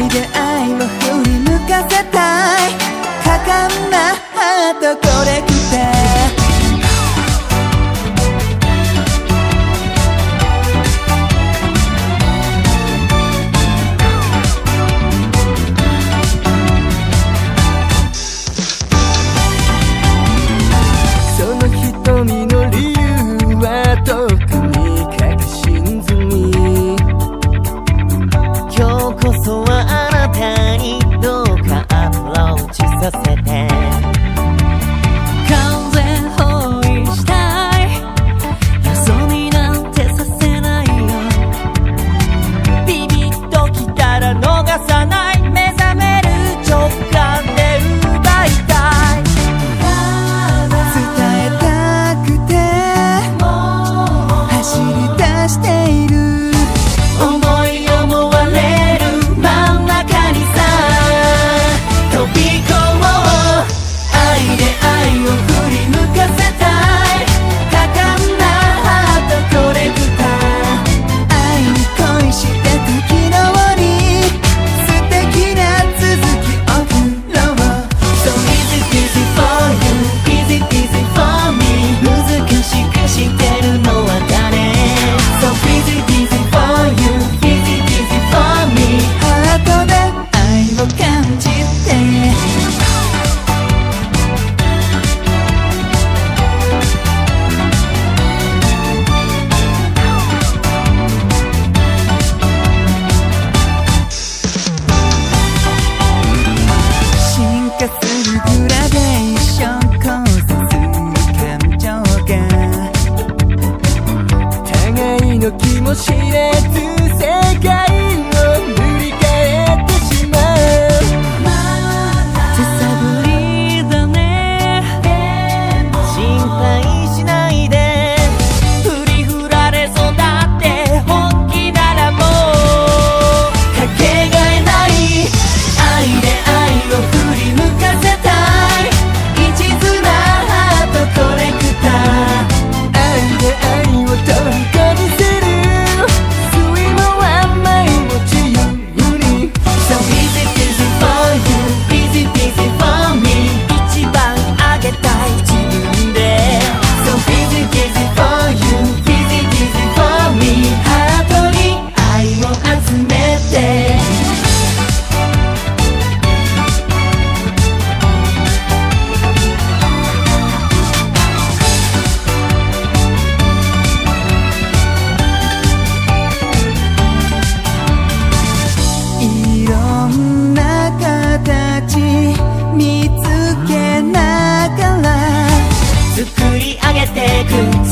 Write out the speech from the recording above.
愛で愛を振り向かせたい。果敢なハートコレ別世界り上げてく